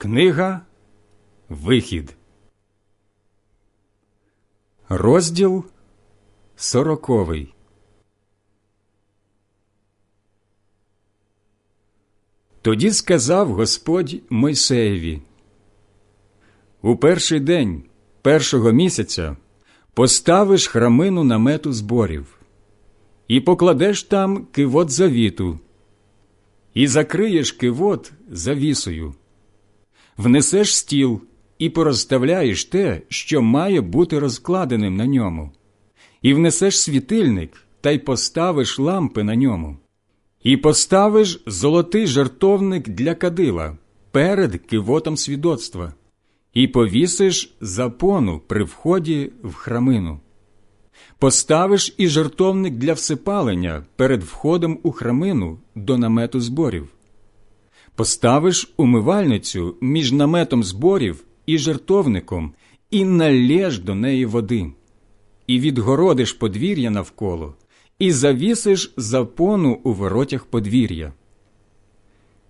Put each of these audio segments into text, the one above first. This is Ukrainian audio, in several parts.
Книга Вихід, розділ сороковий. Тоді сказав Господь Мойсеєві У перший день першого місяця поставиш храмину намету зборів і покладеш там кивот завіту, і закриєш кивот завісою внесеш стіл і порозставляєш те, що має бути розкладеним на ньому, і внесеш світильник та й поставиш лампи на ньому, і поставиш золотий жартовник для кадила перед кивотом свідоцтва, і повісиш запону при вході в храмину. Поставиш і жартовник для всипалення перед входом у храмину до намету зборів поставиш умивальницю між наметом зборів і жертовником, і налєш до неї води, і відгородиш подвір'я навколо, і завісиш запону у воротях подвір'я.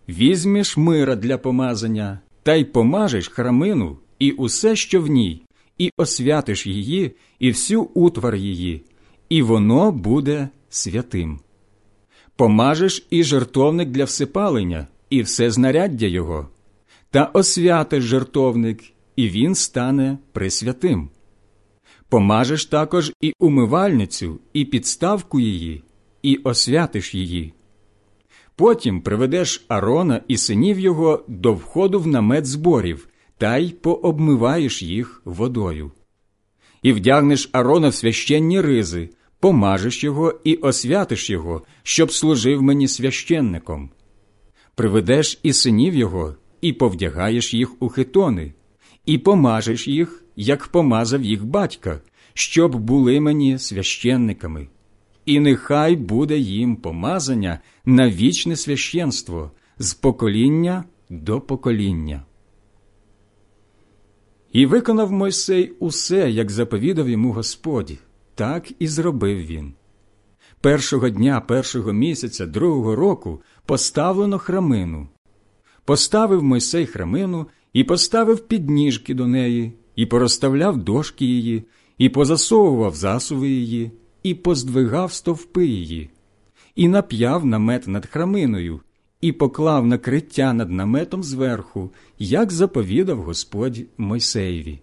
Візьмеш мира для помазання, та й помажеш храмину і усе, що в ній, і освятиш її, і всю утвар її, і воно буде святим. Помажеш і жертовник для всипалення, і все знаряддя його, та освятиш жертовник, і він стане присвятим. Помажеш також і умивальницю, і підставку її, і освятиш її. Потім приведеш Арона і синів його до входу в намет зборів та й пообмиваєш їх водою. І вдягнеш Арона в священні ризи, помажеш його і освятиш його, щоб служив мені священником приведеш і синів його, і повдягаєш їх у хитони, і помажеш їх, як помазав їх батька, щоб були мені священниками. І нехай буде їм помазання на вічне священство з покоління до покоління. І виконав Мойсей усе, як заповідав йому Господь, так і зробив він. Першого дня першого місяця другого року поставлено храмину. Поставив Мойсей храмину і поставив підніжки до неї, і порозставляв дошки її, і позасовував засуви її, і поздвигав стовпи її, і нап'яв намет над храминою, і поклав накриття над наметом зверху, як заповідав Господь Мойсеєві.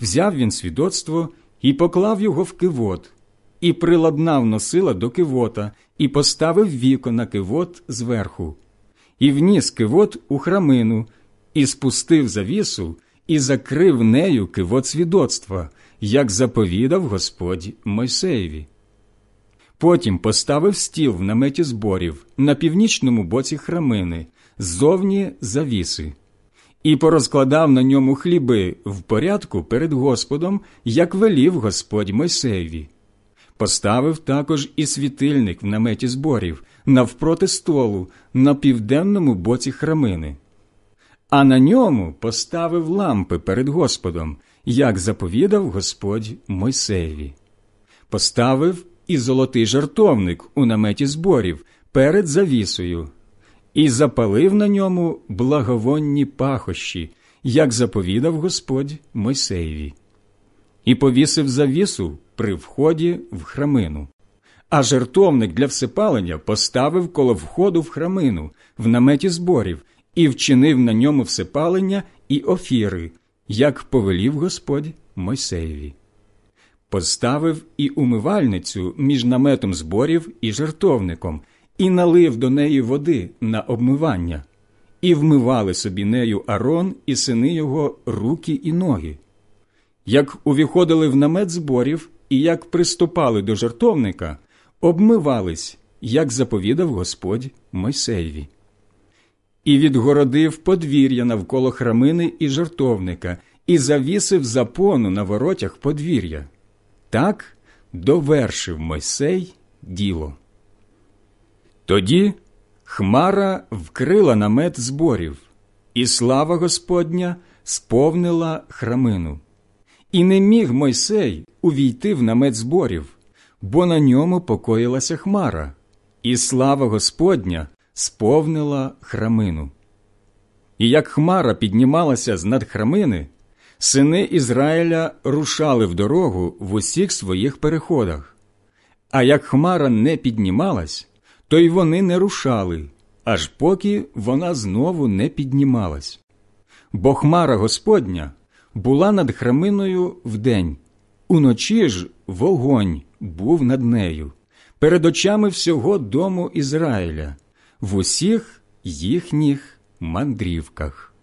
Взяв він свідоцтво і поклав його в кивот і приладнав носила до кивота, і поставив віко на кивот зверху, і вніс кивот у храмину, і спустив завісу, і закрив нею кивот свідоцтва, як заповідав Господь Мойсеєві. Потім поставив стіл в наметі зборів на північному боці храмини, ззовні завіси, і порозкладав на ньому хліби в порядку перед Господом, як велів Господь Мойсеєві. Поставив також і світильник в наметі зборів навпроти столу на південному боці храмини, а на ньому поставив лампи перед Господом, як заповідав Господь Мойсеєві. Поставив і золотий жартовник у наметі зборів перед завісою, і запалив на ньому благовонні пахощі, як заповідав Господь Мойсеєві, і повісив завісу при вході в храмину. А жертовник для всипалення поставив коло входу в храмину, в наметі зборів, і вчинив на ньому всипалення і офіри, як повелів Господь Мойсеєві. Поставив і умивальницю між наметом зборів і жертовником, і налив до неї води на обмивання, і вмивали собі нею Арон і сини його руки і ноги. Як увіходили в намет зборів, і як приступали до жертовника, обмивались, як заповідав Господь Мойсеєві. І відгородив подвір'я навколо храмини і жертовника, і завісив запону на воротях подвір'я. Так довершив Мойсей діло. Тоді хмара вкрила намет зборів, і слава Господня сповнила храмину. І не міг Мойсей увійти в намет зборів, бо на ньому покоїлася хмара, і слава Господня сповнила храмину. І як хмара піднімалася з над храмини, сини Ізраїля рушали в дорогу в усіх своїх переходах. А як хмара не піднімалась, то й вони не рушали, аж поки вона знову не піднімалась. Бо хмара Господня була над храминою вдень, уночі ж вогонь був над нею, перед очами всього дому Ізраїля, в усіх їхніх мандрівках.